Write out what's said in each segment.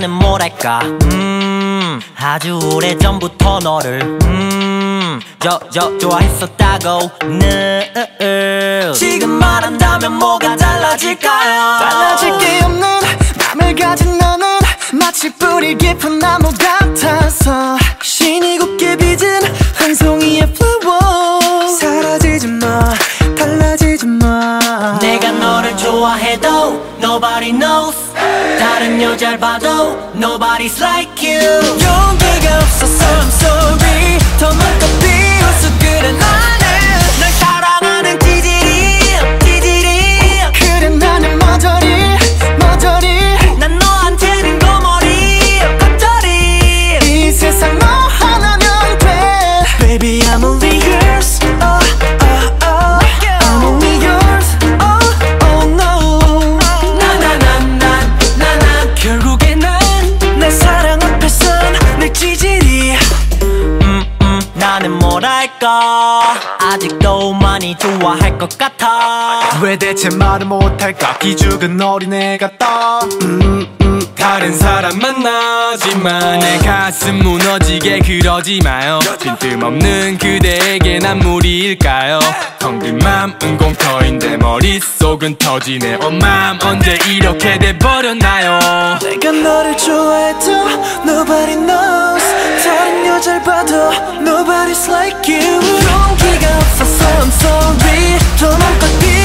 뭐랄까? 음 아주 오래전부터 너를 음저 저 좋아했었다고 늘. 지금 말한다면 뭐가 달라질까요? 달라질 게 없는 맘을 가진 너는 마치 뿌리 깊은 나무 같아서 신이 곱게 빚은 한 송이의 flower 사라지지 마 달라지지 마 내가 너를 좋아해도 nobody knows 다른 여자를 봐도 nobody's like you 용기가 없어서 I'm sorry 더 많고 뭐랄까. 아직도 많이 좋아할 것 같아. 왜 대체 말을 못할까? 기죽은 어린애 같다 다른 사람 만나지만 내 가슴 무너지게 그러지 마요. 빈틈없는 그대에게 난 무리일까요? 텅빈 맘은 공터인데 머릿속은 터지네. 엄맘 언제 이렇게 돼버렸나요? 내가 너를 좋아해도 Nobody knows 다른 여자를 봐도 Nobody's like you 용기가 없어서 I'm sorry 더 많고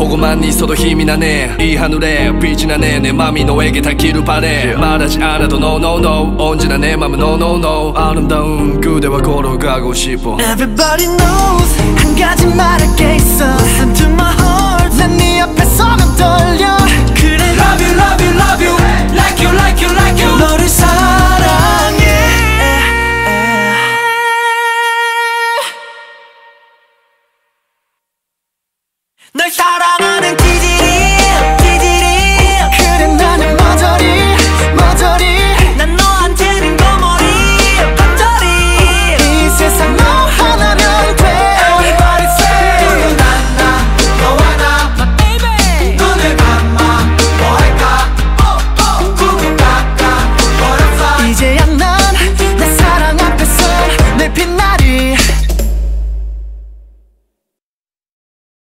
주복이 돼 보고만 있어도 힘이 나네. 이 하늘에 빛이 나네. 내 맘이 너에게 닿기를 바래. 말하지 않아도 no no no. 언제나 내 맘은 no no no. 아름다운 그대와 걸어가고 싶어. Everybody knows 한 가지 말할 게 있어. Listen to my heart 널 사랑하는